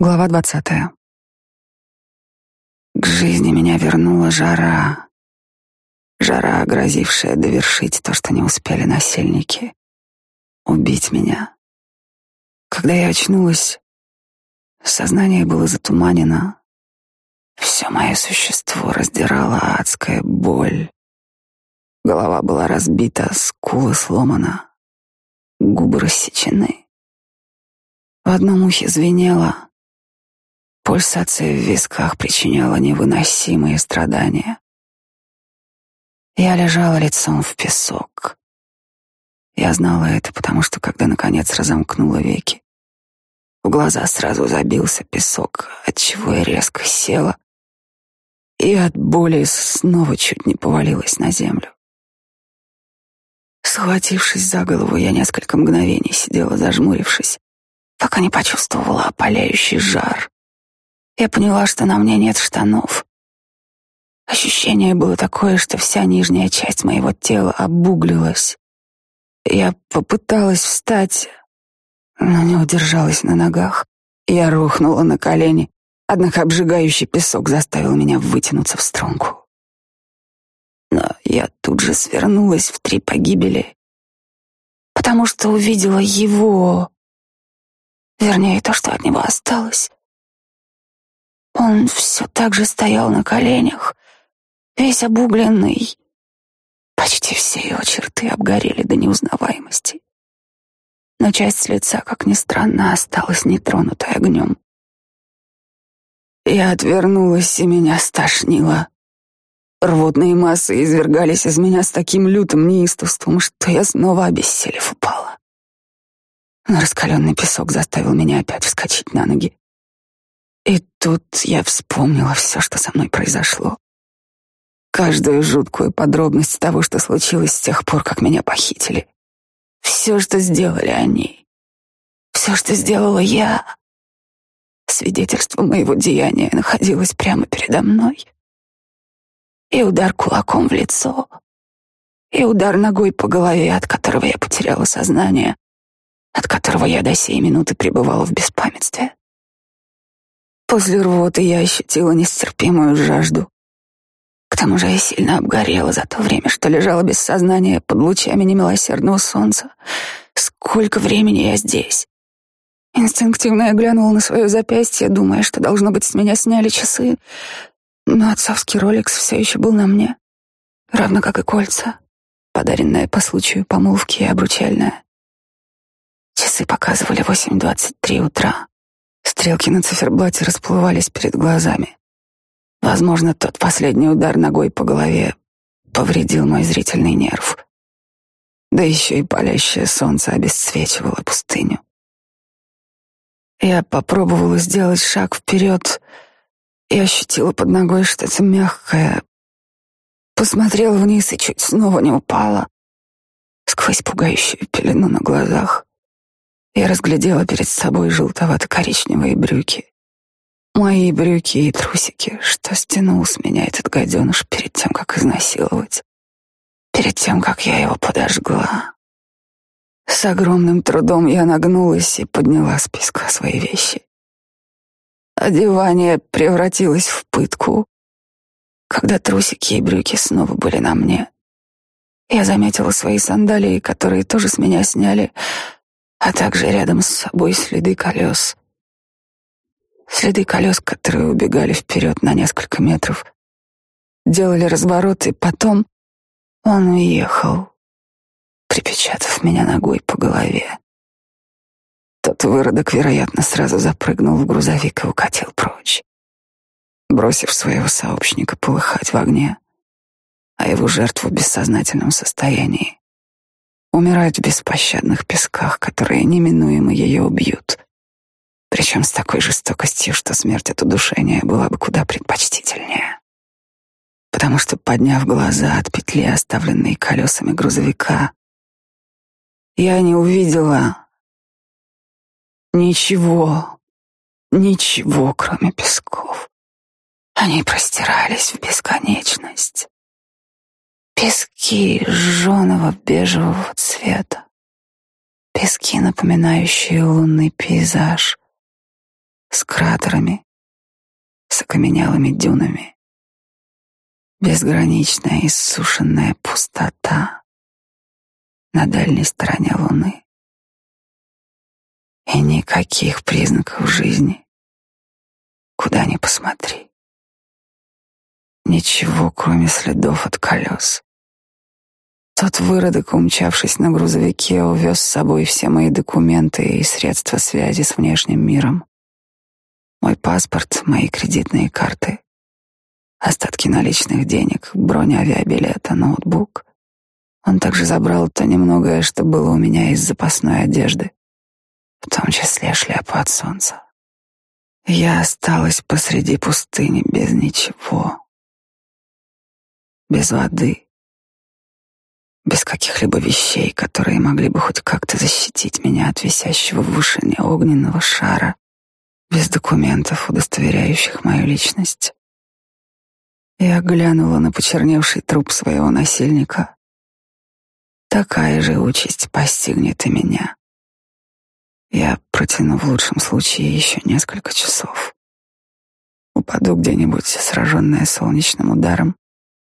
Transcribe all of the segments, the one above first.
Глава двадцатая. К жизни меня вернула жара. Жара, грозившая довершить то, что не успели насильники. Убить меня. Когда я очнулась, сознание было затуманено. Все мое существо раздирала адская боль. Голова была разбита, скулы сломана, губы рассечены. В одном ухе звенело — Пульсация в висках причиняла невыносимые страдания. Я лежала лицом в песок. Я знала это, потому что, когда наконец разомкнула веки, в глаза сразу забился песок, отчего я резко села и от боли снова чуть не повалилась на землю. Схватившись за голову, я несколько мгновений сидела, зажмурившись, пока не почувствовала опаляющий жар. Я поняла, что на мне нет штанов. Ощущение было такое, что вся нижняя часть моего тела обуглилась. Я попыталась встать, но не удержалась на ногах. Я рухнула на колени, однако обжигающий песок заставил меня вытянуться в струнку. Но я тут же свернулась в три погибели, потому что увидела его, вернее, то, что от него осталось. Он все так же стоял на коленях, весь обугленный. Почти все его черты обгорели до неузнаваемости. Но часть лица, как ни странно, осталась нетронутой огнем. Я отвернулась, и меня стошнило. Рвотные массы извергались из меня с таким лютым неистовством, что я снова обессилев упала. Но раскаленный песок заставил меня опять вскочить на ноги. И тут я вспомнила все, что со мной произошло. Каждую жуткую подробность того, что случилось с тех пор, как меня похитили. Все, что сделали они. Все, что сделала я. Свидетельство моего деяния находилось прямо передо мной. И удар кулаком в лицо, и удар ногой по голове, от которого я потеряла сознание, от которого я до сей минуты пребывала в беспамятстве. После рвоты я ощутила нестерпимую жажду. К тому же я сильно обгорела за то время, что лежала без сознания под лучами немилосердного солнца. Сколько времени я здесь? Инстинктивно я глянула на свое запястье, думая, что, должно быть, с меня сняли часы. Но отцовский роликс все еще был на мне, равно как и кольца, подаренное по случаю помолвки и обручальное. Часы показывали 8.23 утра. Стрелки на циферблате расплывались перед глазами. Возможно, тот последний удар ногой по голове повредил мой зрительный нерв. Да еще и палящее солнце обесцвечивало пустыню. Я попробовала сделать шаг вперед и ощутила под ногой что-то мягкое. Посмотрела вниз и чуть снова не упала сквозь пугающую пелену на глазах. Я разглядела перед собой желтовато-коричневые брюки. Мои брюки и трусики, что стянул с меня этот гаденыш перед тем, как изнасиловать. Перед тем, как я его подожгла. С огромным трудом я нагнулась и подняла с песка свои вещи. Одевание превратилось в пытку. Когда трусики и брюки снова были на мне, я заметила свои сандалии, которые тоже с меня сняли, а также рядом с собой следы колес. Следы колес, которые убегали вперед на несколько метров, делали разворот, и потом он уехал, припечатав меня ногой по голове. Тот выродок, вероятно, сразу запрыгнул в грузовик и укатил прочь, бросив своего сообщника полыхать в огне, а его жертву в бессознательном состоянии умирает в беспощадных песках, которые неминуемо ее убьют. Причем с такой жестокостью, что смерть от удушения была бы куда предпочтительнее. Потому что, подняв глаза от петли, оставленной колесами грузовика, я не увидела ничего, ничего, кроме песков. Они простирались в бесконечность. Пески жженого бежевого цвета. Пески, напоминающие лунный пейзаж. с кратерами, с окаменелыми дюнами. Безграничная иссушенная пустота на дальней стороне Луны. И никаких признаков жизни, куда ни посмотри. Ничего, кроме следов от колес. Тот выродок, умчавшись на грузовике, увез с собой все мои документы и средства связи с внешним миром. Мой паспорт, мои кредитные карты, остатки наличных денег, бронь авиабилета, ноутбук. Он также забрал то немногое, что было у меня из запасной одежды, в том числе шляпу от солнца. Я осталась посреди пустыни без ничего, без воды, без каких-либо вещей, которые могли бы хоть как-то защитить меня от висящего в вышине огненного шара, без документов, удостоверяющих мою личность. Я глянула на почерневший труп своего насильника. Такая же участь постигнет и меня. Я протяну в лучшем случае еще несколько часов. Упаду где-нибудь, сраженная солнечным ударом,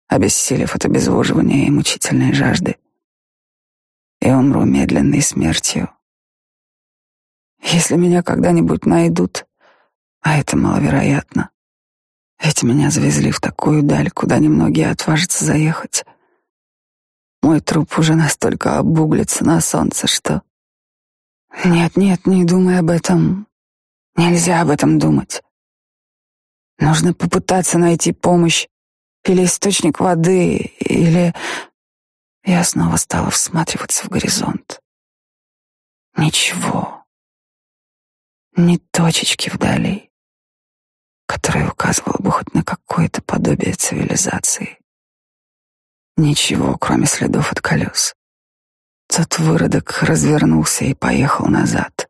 обессилев от обезвоживания и мучительной жажды, и умру медленной смертью. Если меня когда-нибудь найдут, а это маловероятно, ведь меня завезли в такую даль, куда немногие отважатся заехать. Мой труп уже настолько обуглится на солнце, что... Нет, нет, не думай об этом. Нельзя об этом думать. Нужно попытаться найти помощь или источник воды, или... Я снова стала всматриваться в горизонт. Ничего. Ни точечки вдали, которая указывала бы хоть на какое-то подобие цивилизации. Ничего, кроме следов от колес. Тот выродок развернулся и поехал назад.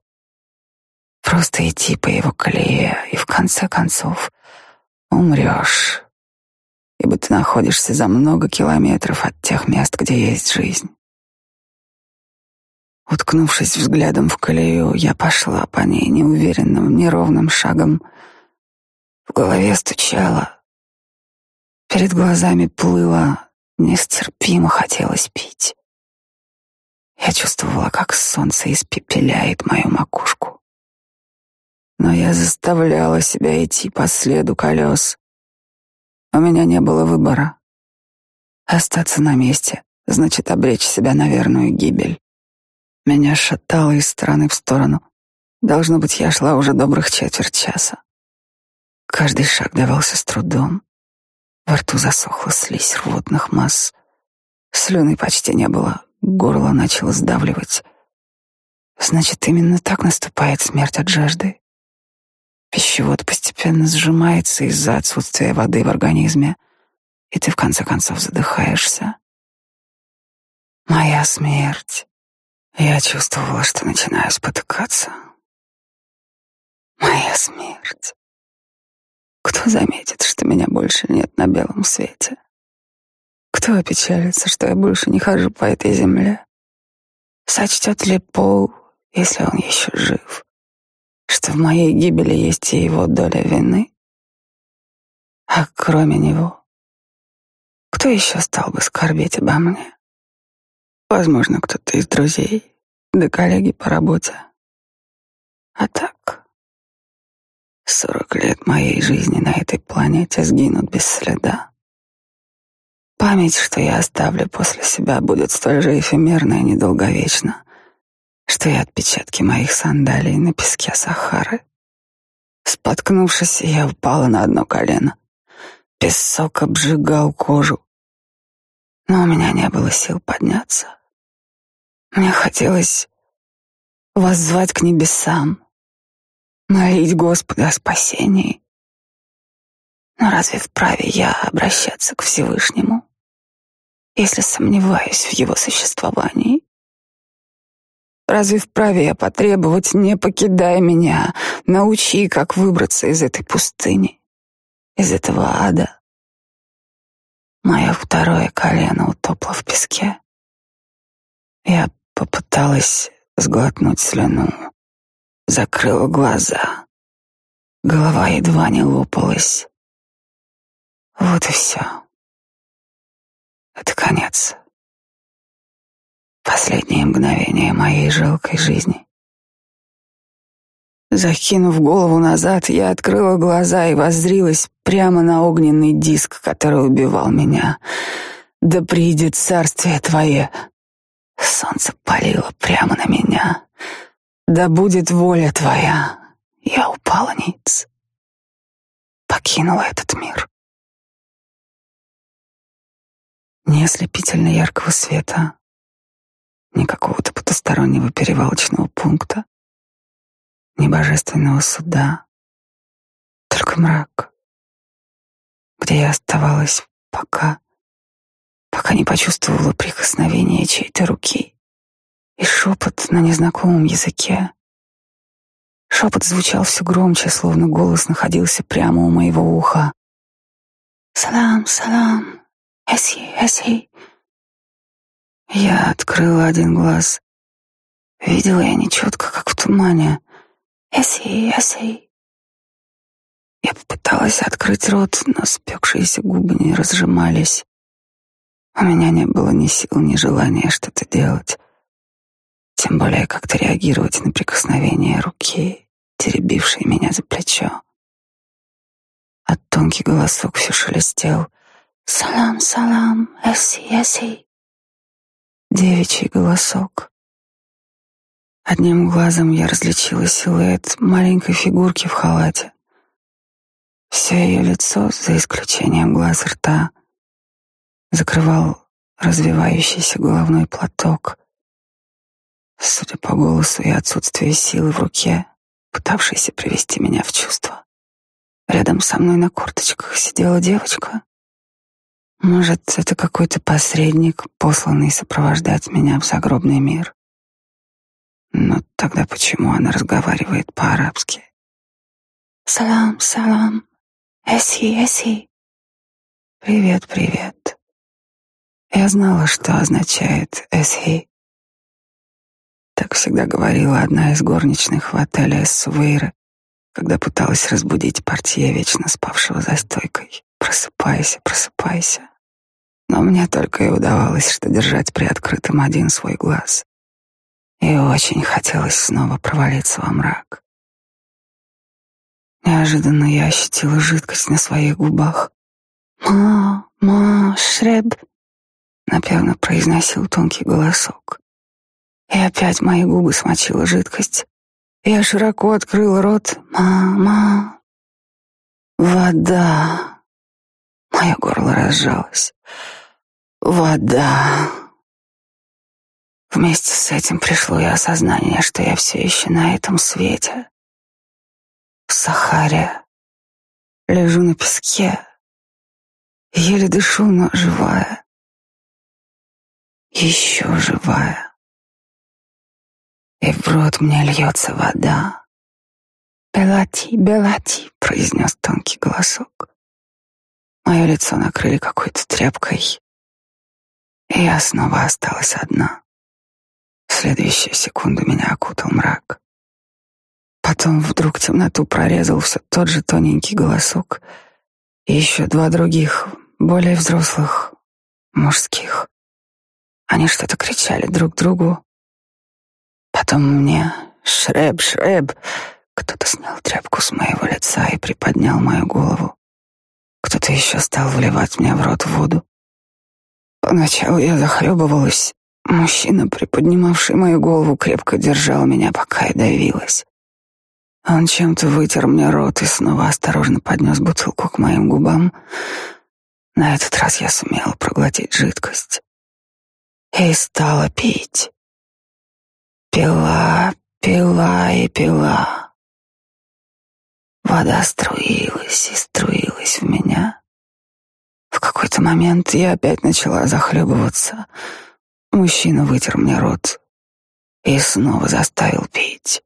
Просто идти по его колее, и в конце концов умрешь ибо ты находишься за много километров от тех мест, где есть жизнь. Уткнувшись взглядом в колею, я пошла по ней неуверенным, неровным шагом. В голове стучало, перед глазами плыло, нестерпимо хотелось пить. Я чувствовала, как солнце испепеляет мою макушку. Но я заставляла себя идти по следу колес, у меня не было выбора. Остаться на месте значит обречь себя на верную гибель. Меня шатало из стороны в сторону. Должно быть, я шла уже добрых четверть часа. Каждый шаг давался с трудом. Во рту засохла слизь рвотных масс. Слюны почти не было, горло начало сдавливать. Значит, именно так наступает смерть от жажды. Пищевод постепенно сжимается из-за отсутствия воды в организме, и ты в конце концов задыхаешься. Моя смерть. Я чувствовала, что начинаю спотыкаться. Моя смерть. Кто заметит, что меня больше нет на белом свете? Кто опечалится, что я больше не хожу по этой земле? Сочтет ли Пол, если он еще жив? Что в моей гибели есть и его доля вины. А кроме него, кто еще стал бы скорбеть обо мне? Возможно, кто-то из друзей, да коллеги по работе. А так, сорок лет моей жизни на этой планете сгинут без следа. Память, что я оставлю после себя, будет столь же эфемерна и недолговечна, что и отпечатки моих сандалий на песке Сахары. Споткнувшись, я упала на одно колено. Песок обжигал кожу, но у меня не было сил подняться. Мне хотелось воззвать к небесам, молить Господа о спасении. Но разве вправе я обращаться к Всевышнему, если сомневаюсь в его существовании? Разве вправе я потребовать, не покидай меня, научи, как выбраться из этой пустыни, из этого ада? Мое второе колено утопло в песке. Я попыталась сглотнуть слюну, закрыла глаза. Голова едва не лопалась. Вот и все. Это конец. Последнее мгновение моей жалкой жизни. Закинув голову назад, я открыла глаза и воззрилась прямо на огненный диск, который убивал меня. Да придет царствие твое. Солнце палило прямо на меня. Да будет воля твоя. Я упала ниц. Покинула этот мир. Ни ослепительно яркого света, ни какого-то потустороннего перевалочного пункта, ни божественного суда, только мрак, где я оставалась пока, пока не почувствовала прикосновение чьей-то руки и шепот на незнакомом языке. Шепот звучал все громче, словно голос находился прямо у моего уха. «Салам, салам, эси, эси». Я открыла один глаз. Видела я нечетко, как в тумане. «Эси, эси». Я попыталась открыть рот, но спекшиеся губы не разжимались. У меня не было ни сил, ни желания что-то делать тем более как-то реагировать на прикосновение руки, теребившей меня за плечо. А тонкий голосок все шелестел. «Салам, салам, эси, эси». Девичий голосок. Одним глазом я различила силуэт маленькой фигурки в халате. Все ее лицо, за исключением глаз и рта, закрывал развивающийся головной платок, Судя по голосу и отсутствию силы в руке, пытавшейся привести меня в чувство. Рядом со мной на корточках сидела девочка. Может, это какой-то посредник, посланный сопровождать меня в загробный мир. Но тогда почему она разговаривает по-арабски? «Салам, салам, эси, эси». «Привет, привет». Я знала, что означает «эси». Так всегда говорила одна из горничных в отеле Эссувейра, когда пыталась разбудить портье, вечно спавшего за стойкой. «Просыпайся, просыпайся». Но мне только и удавалось, что держать приоткрытым один свой глаз. И очень хотелось снова провалиться во мрак. Неожиданно я ощутила жидкость на своих губах. «Ма, ма, шреб», — напевно произносил тонкий голосок. И опять мои губы смочила жидкость. Я широко открыл рот. «Мама!» «Вода!» Мое горло разжалось. «Вода!» Вместе с этим пришло и осознание, что я все еще на этом свете. В Сахаре. Лежу на песке. Еле дышу, но живая. Еще живая и в рот мне льется вода. «Белати, Белати», — произнес тонкий голосок. Мое лицо накрыли какой-то тряпкой, и я снова осталась одна. В следующую секунду меня окутал мрак. Потом вдруг темноту прорезал все тот же тоненький голосок и еще два других, более взрослых, мужских. Они что-то кричали друг другу, Потом мне «Шреб, Шреб!» Кто-то снял тряпку с моего лица и приподнял мою голову. Кто-то еще стал вливать мне в рот воду. Поначалу я захлебывалась. Мужчина, приподнимавший мою голову, крепко держал меня, пока я давилась. Он чем-то вытер мне рот и снова осторожно поднес бутылку к моим губам. На этот раз я сумела проглотить жидкость и стала пить. Пила, пила и пила. Вода струилась и струилась в меня. В какой-то момент я опять начала захлебываться. Мужчина вытер мне рот и снова заставил пить.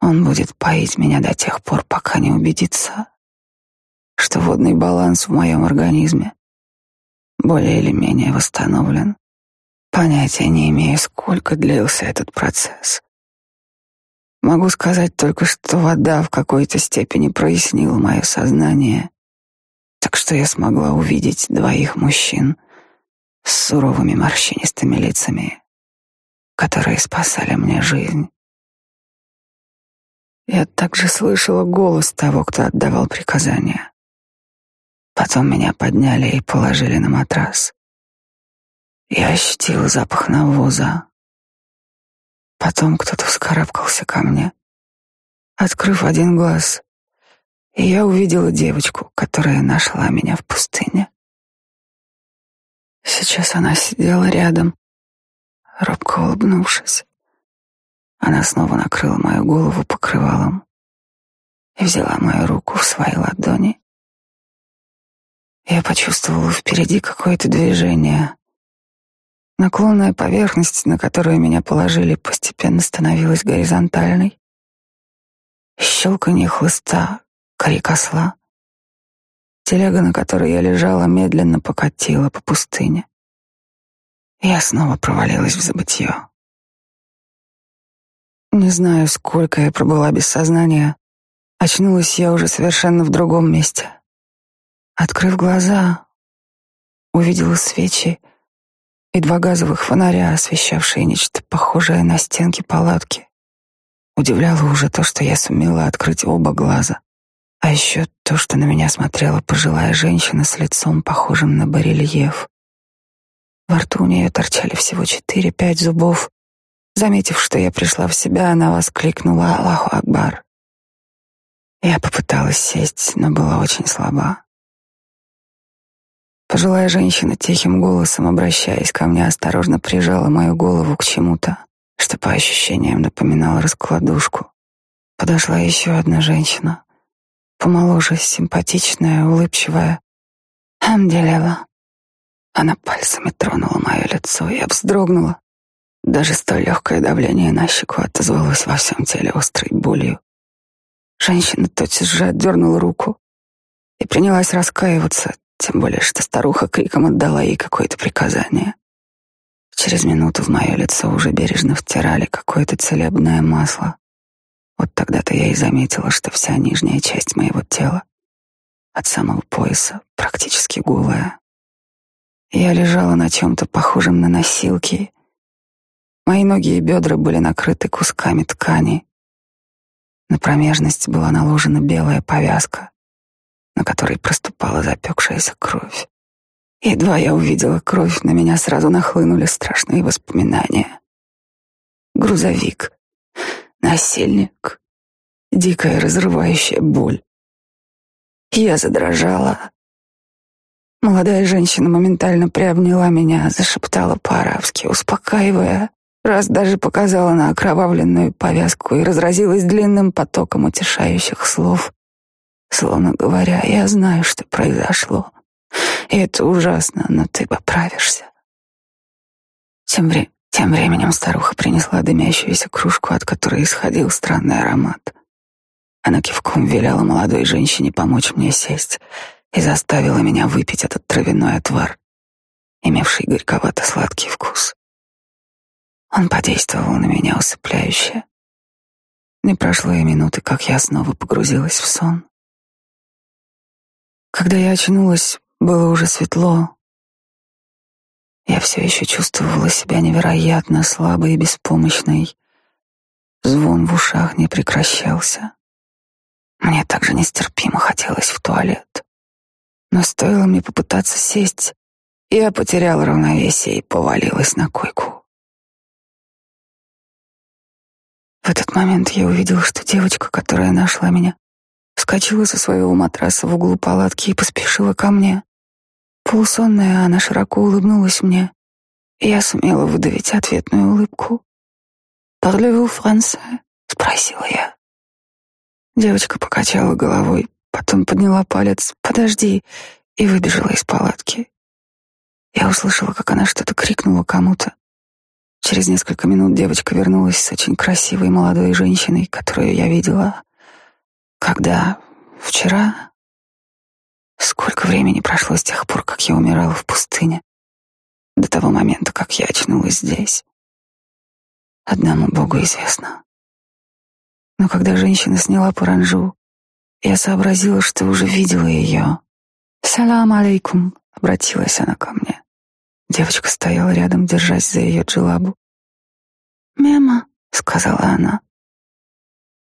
Он будет поить меня до тех пор, пока не убедится, что водный баланс в моем организме более или менее восстановлен. Понятия не имею, сколько длился этот процесс. Могу сказать только, что вода в какой-то степени прояснила мое сознание, так что я смогла увидеть двоих мужчин с суровыми морщинистыми лицами, которые спасали мне жизнь. Я также слышала голос того, кто отдавал приказания. Потом меня подняли и положили на матрас. Я ощутила запах навоза. Потом кто-то вскарабкался ко мне. Открыв один глаз, я увидела девочку, которая нашла меня в пустыне. Сейчас она сидела рядом, робко улыбнувшись. Она снова накрыла мою голову покрывалом и взяла мою руку в свои ладони. Я почувствовала впереди какое-то движение. Наклонная поверхность, на которую меня положили, постепенно становилась горизонтальной. Щелканье хлыста, крик осла. Телега, на которой я лежала, медленно покатила по пустыне. Я снова провалилась в забытье. Не знаю, сколько я пробыла без сознания. Очнулась я уже совершенно в другом месте. Открыв глаза, увидела свечи и два газовых фонаря, освещавшие нечто похожее на стенки палатки. Удивляло уже то, что я сумела открыть оба глаза, а еще то, что на меня смотрела пожилая женщина с лицом, похожим на барельеф. Во рту у нее торчали всего четыре-пять зубов, Заметив, что я пришла в себя, она воскликнула «Аллаху Акбар». Я попыталась сесть, но была очень слаба. Пожилая женщина тихим голосом, обращаясь ко мне, осторожно прижала мою голову к чему-то, что по ощущениям напоминало раскладушку. Подошла еще одна женщина, помоложе, симпатичная, улыбчивая. Амделева. Она пальцами тронула мое лицо, я вздрогнула. Даже столь легкое давление на щеку отозвалось во всем теле острой болью. Женщина тотчас же отдернула руку и принялась раскаиваться, тем более что старуха криком отдала ей какое-то приказание. Через минуту в мое лицо уже бережно втирали какое-то целебное масло. Вот тогда-то я и заметила, что вся нижняя часть моего тела, от самого пояса, практически голая. Я лежала на чем-то похожем на носилки, Мои ноги и бедра были накрыты кусками ткани. На промежность была наложена белая повязка, на которой проступала запекшаяся кровь. Едва я увидела кровь, на меня сразу нахлынули страшные воспоминания. Грузовик, насильник, дикая разрывающая боль. Я задрожала. Молодая женщина моментально приобняла меня, зашептала по-арабски, успокаивая, раз даже показала на окровавленную повязку и разразилась длинным потоком утешающих слов, словно говоря, я знаю, что произошло, и это ужасно, но ты поправишься. Тем, вре тем временем старуха принесла дымящуюся кружку, от которой исходил странный аромат. Она кивком велела молодой женщине помочь мне сесть и заставила меня выпить этот травяной отвар, имевший горьковато-сладкий вкус. Он подействовал на меня усыпляюще. Не прошло и минуты, как я снова погрузилась в сон. Когда я очнулась, было уже светло. Я все еще чувствовала себя невероятно слабой и беспомощной. Звон в ушах не прекращался. Мне также нестерпимо хотелось в туалет. Но стоило мне попытаться сесть, я потеряла равновесие и повалилась на койку. В этот момент я увидел, что девочка, которая нашла меня, вскочила со своего матраса в углу палатки и поспешила ко мне. Полусонная она широко улыбнулась мне, я сумела выдавить ответную улыбку. «Parlez-vous français?» — спросила я. Девочка покачала головой, потом подняла палец «Подожди!» и выбежала из палатки. Я услышала, как она что-то крикнула кому-то. Через несколько минут девочка вернулась с очень красивой молодой женщиной, которую я видела. Когда? Вчера? Сколько времени прошло с тех пор, как я умирала в пустыне? До того момента, как я очнулась здесь. Одному Богу известно. Но когда женщина сняла паранжу, я сообразила, что уже видела ее. «Салам алейкум», — обратилась она ко мне. Девочка стояла рядом, держась за ее джилабу. «Мема», — сказала она.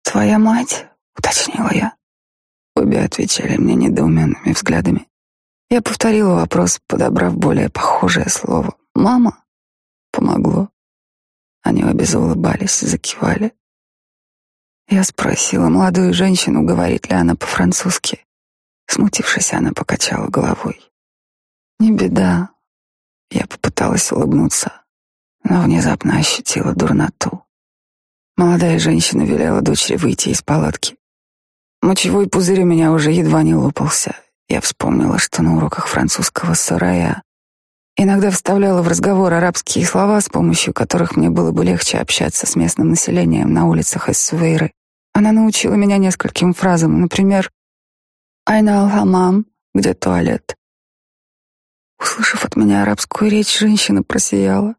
«Твоя мать?» — уточнила я. Обе отвечали мне недоуменными взглядами. Я повторила вопрос, подобрав более похожее слово. «Мама?» Помогло. Они обе заулыбались, закивали. Я спросила молодую женщину, говорит ли она по-французски. Смутившись, она покачала головой. «Не беда». Я попыталась улыбнуться, но внезапно ощутила дурноту. Молодая женщина велела дочери выйти из палатки. Мочевой пузырь у меня уже едва не лопался. Я вспомнила, что на уроках французского сарая иногда вставляла в разговор арабские слова, с помощью которых мне было бы легче общаться с местным населением на улицах Эссувейры. Она научила меня нескольким фразам, например, «Айна ал-хамам», где туалет. Услышав от меня арабскую речь, женщина просияла.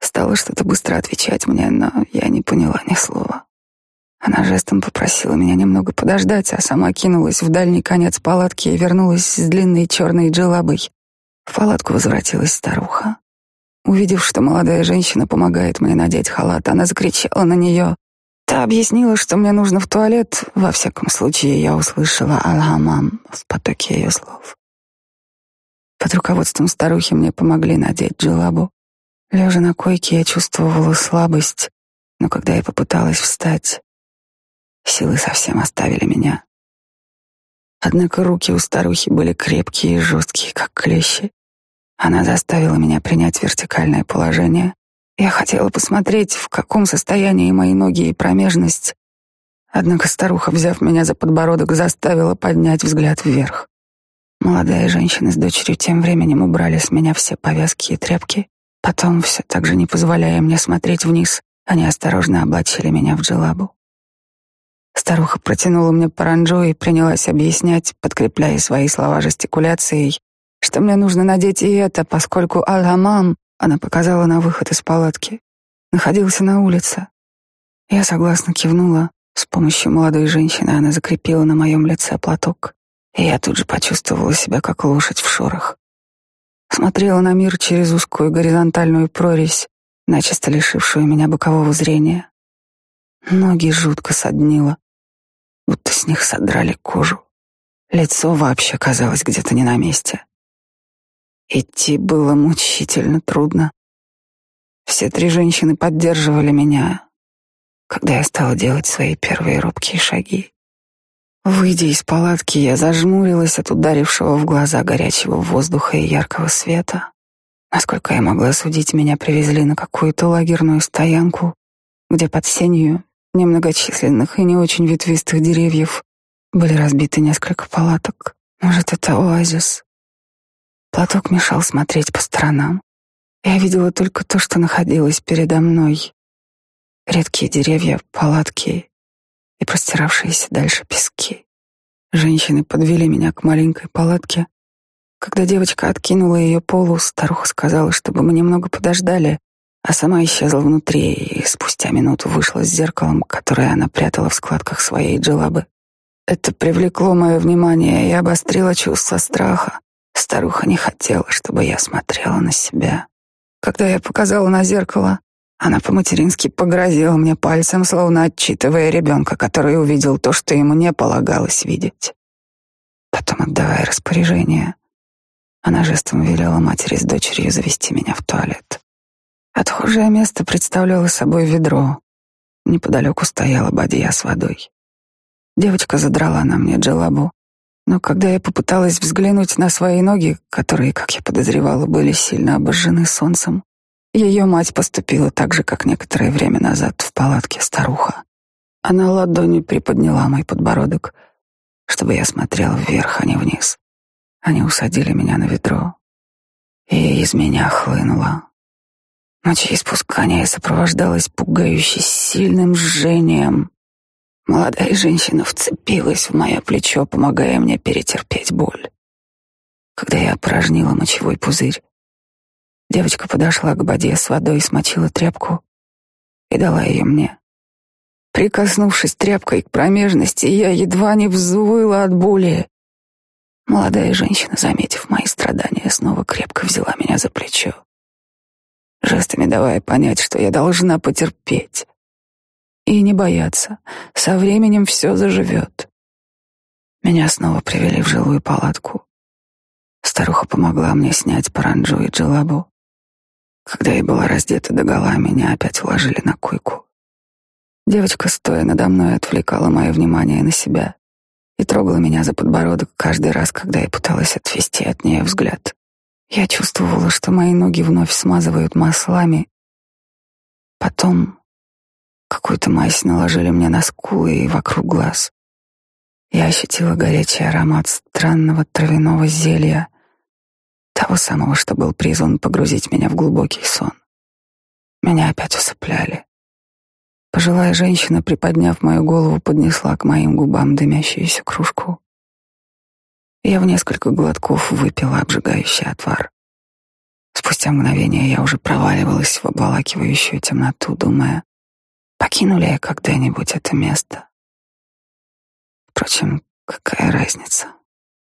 Стала что-то быстро отвечать мне, но я не поняла ни слова. Она жестом попросила меня немного подождать, а сама кинулась в дальний конец палатки и вернулась с длинной черной джелабой. В палатку возвратилась старуха. Увидев, что молодая женщина помогает мне надеть халат, она закричала на нее. Та объяснила, что мне нужно в туалет. Во всяком случае, я услышала «Алхамам» в потоке ее слов. Под руководством старухи мне помогли надеть джилабу. Лежа на койке, я чувствовала слабость, но когда я попыталась встать, силы совсем оставили меня. Однако руки у старухи были крепкие и жесткие, как клещи. Она заставила меня принять вертикальное положение, я хотела посмотреть, в каком состоянии мои ноги и промежность. Однако старуха, взяв меня за подбородок, заставила поднять взгляд вверх. Молодая женщина с дочерью тем временем убрали с меня все повязки и тряпки. Потом, все так же не позволяя мне смотреть вниз, они осторожно облачили меня в джелабу. Старуха протянула мне паранджу и принялась объяснять, подкрепляя свои слова жестикуляцией, что мне нужно надеть и это, поскольку аль-хамам она показала на выход из палатки. Находился на улице. Я согласно кивнула. С помощью молодой женщины она закрепила на моем лице платок, и я тут же почувствовала себя как лошадь в шорах. Смотрела на мир через узкую горизонтальную прорезь, начисто лишившую меня бокового зрения. Ноги жутко соднило, будто с них содрали кожу. Лицо вообще казалось где-то не на месте. Идти было мучительно трудно. Все три женщины поддерживали меня, когда я стала делать свои первые робкие шаги. Выйдя из палатки, я зажмурилась от ударившего в глаза горячего воздуха и яркого света. Насколько я могла судить, меня привезли на какую-то лагерную стоянку, где под сенью немногочисленных и не очень ветвистых деревьев были разбиты несколько палаток. Может, это оазис. Платок мешал смотреть по сторонам. Я видела только то, что находилось передо мной. Редкие деревья, палатки и простиравшиеся дальше пески. Женщины подвели меня к маленькой палатке. Когда девочка откинула ее полу, старуха сказала, чтобы мы немного подождали, а сама исчезла внутри и спустя минуту вышла с зеркалом, которое она прятала в складках своей джелабы. Это привлекло мое внимание и обострило чувство страха. Старуха не хотела, чтобы я смотрела на себя. Когда я показала на зеркало, она по-матерински погрозила мне пальцем, словно отчитывая ребенка, который увидел то, что ему не полагалось видеть. Потом, отдавая распоряжение, она жестом велела матери с дочерью завести меня в туалет. Отхожее место представляло собой ведро. Неподалеку стояла бадья с водой. Девочка задрала на мне джелабу, но когда я попыталась взглянуть на свои ноги, которые, как я подозревала, были сильно обожжены солнцем, ее мать поступила так же, как некоторое время назад в палатке старуха. Она ладонью приподняла мой подбородок, чтобы я смотрел вверх, а не вниз. Они усадили меня на ведро, и из меня хлынуло. Мочеиспускание сопровождалось пугающе сильным жжением, Молодая женщина вцепилась в мое плечо, помогая мне перетерпеть боль. Когда я опорожнила мочевой пузырь, девочка подошла к боде с водой, смочила тряпку и дала ее мне. Прикоснувшись тряпкой к промежности, я едва не взвыла от боли. Молодая женщина, заметив мои страдания, снова крепко взяла меня за плечо, жестами давая понять, что я должна потерпеть и не бояться. Со временем все заживет. Меня снова привели в жилую палатку. Старуха помогла мне снять паранджу и джелабу. Когда я была раздета догола, меня опять уложили на койку. Девочка, стоя надо мной, отвлекала мое внимание на себя и трогала меня за подбородок каждый раз, когда я пыталась отвести от нее взгляд. Я чувствовала, что мои ноги вновь смазывают маслами. Потом какую-то мазь наложили мне на скулы и вокруг глаз. Я ощутила горячий аромат странного травяного зелья, того самого, что был призван погрузить меня в глубокий сон. Меня опять усыпляли. Пожилая женщина, приподняв мою голову, поднесла к моим губам дымящуюся кружку. Я в несколько глотков выпила обжигающий отвар. Спустя мгновение я уже проваливалась в обволакивающую темноту, думая, покину ли я когда-нибудь это место. Впрочем, какая разница?